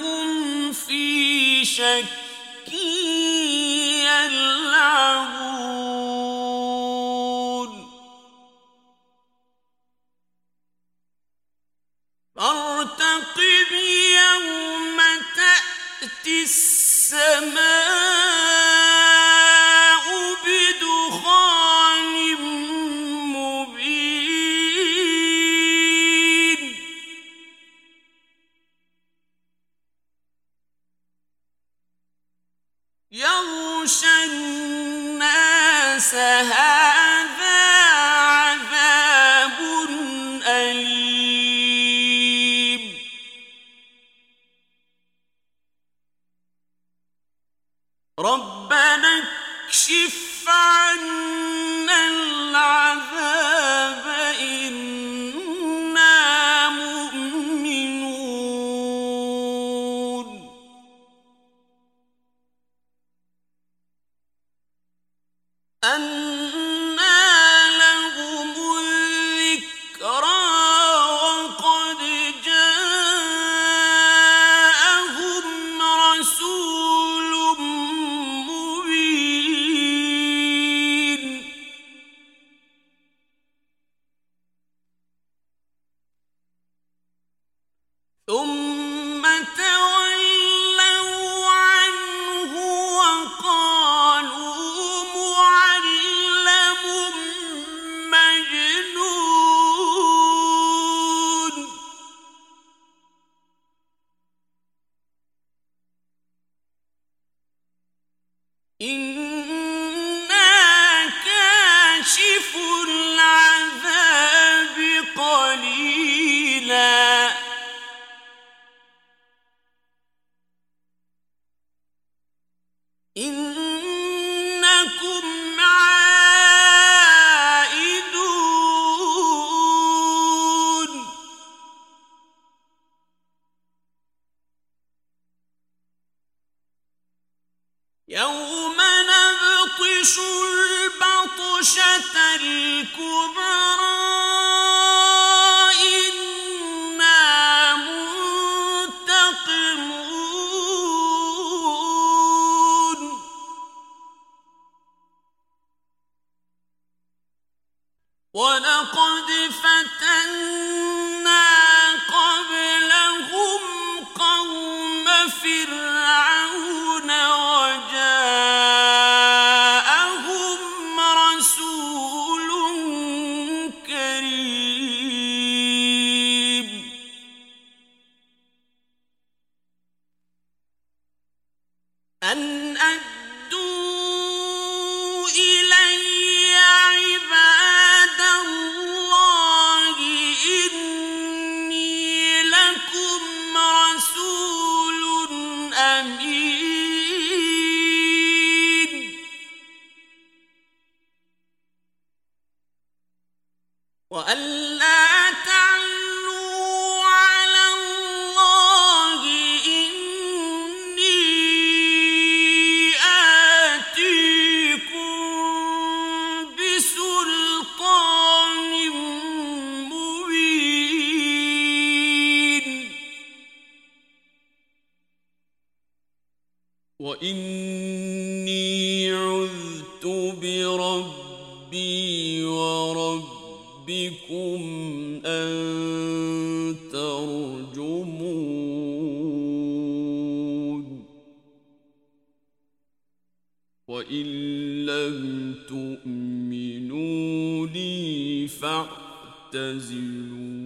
هم في شك الناس كَاشِفُو الكبرى تؤمنوا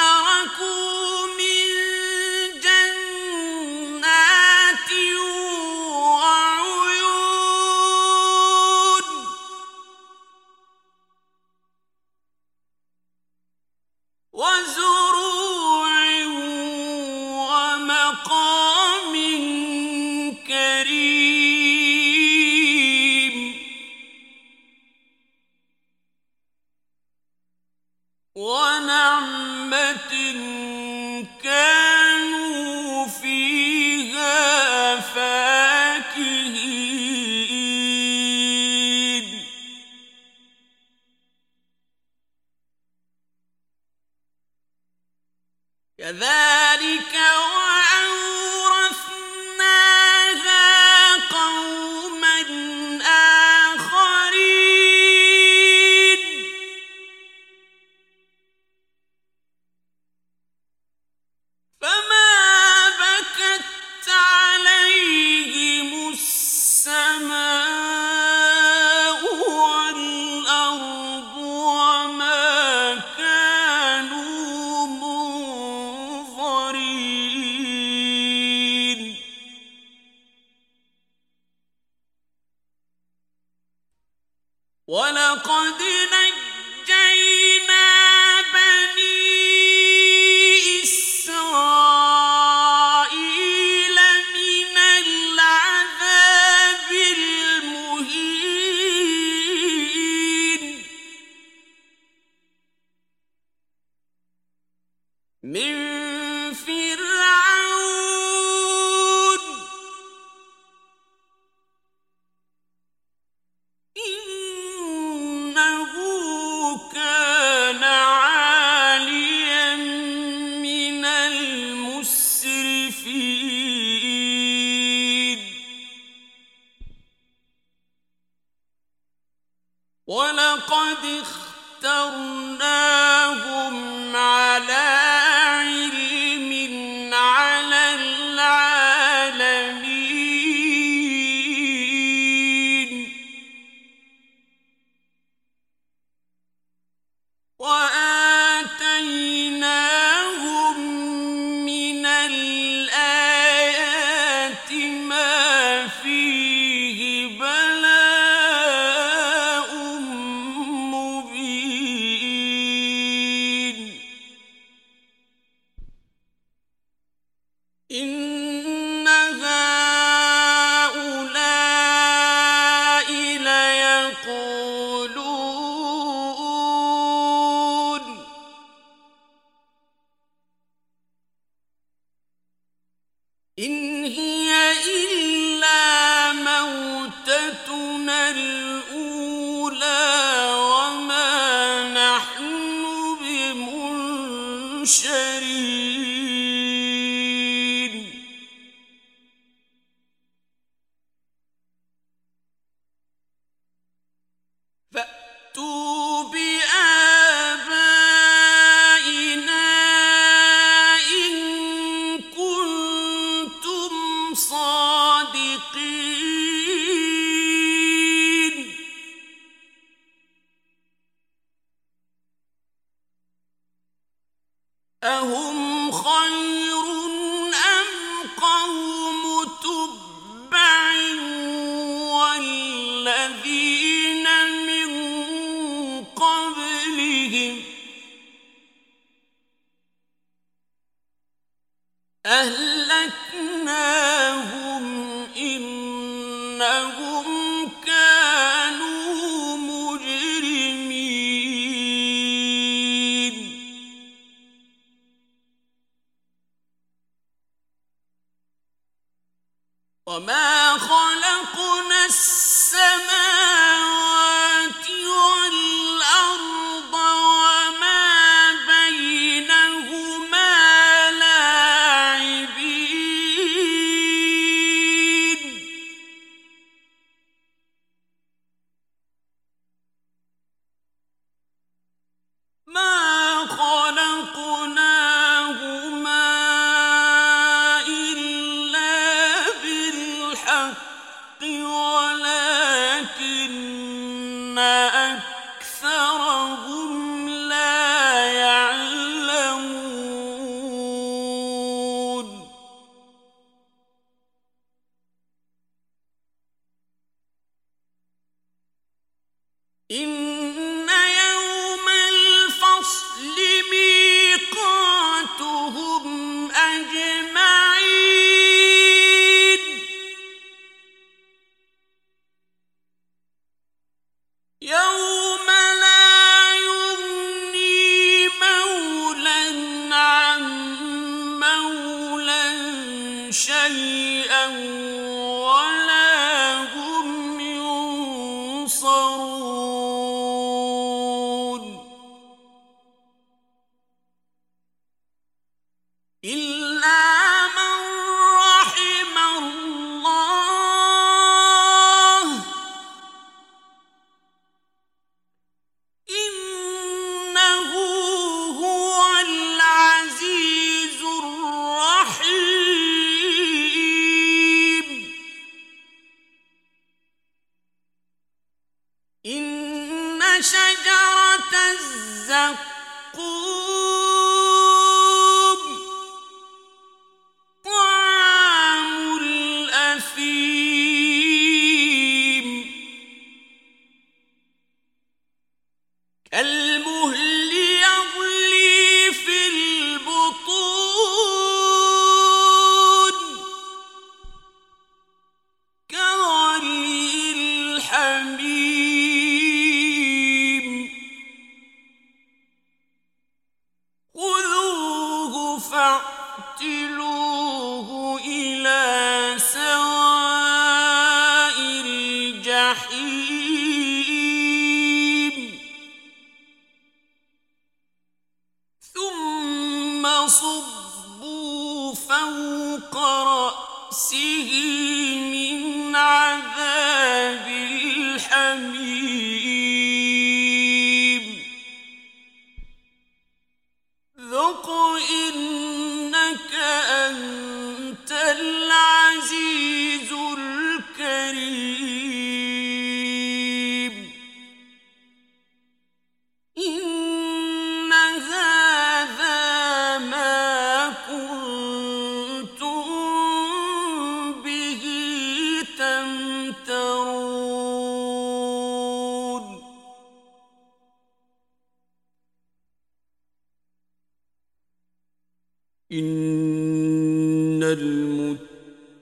تركوا إنهم فوق رأسه من عذاب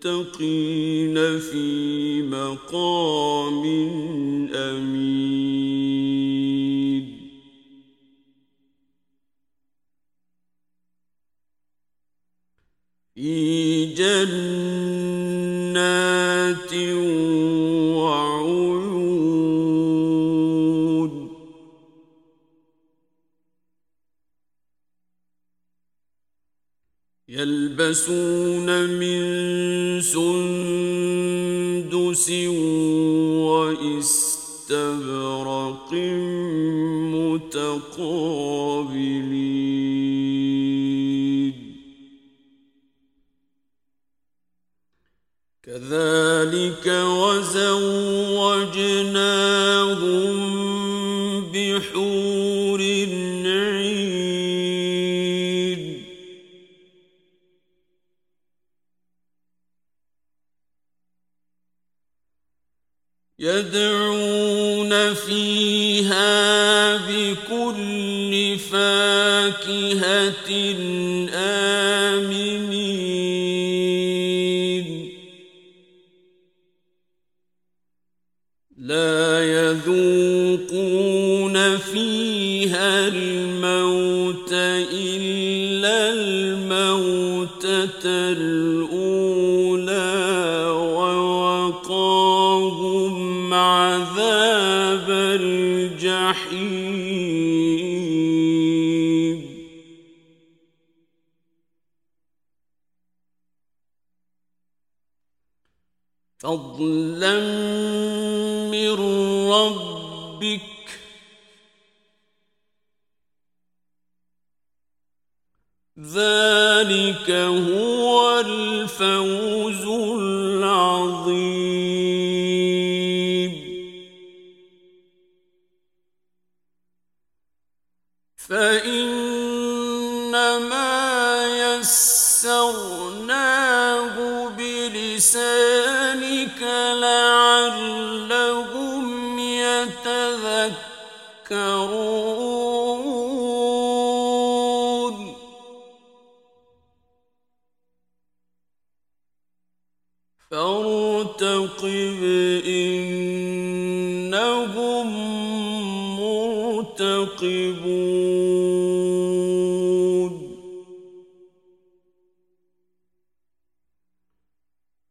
المتقين في مقام يلبسون من سندس واستبرق متقابلين. كذلك وزوجناهم بحور يدعون فيها بكل فاكهة آمنين. لا يذوقون فيها الموت إلا الموتة فضلا من ربك. ذلك هو الفوز العظيم. فإنما يسرناه بلسانك لعلهم يتذكرون.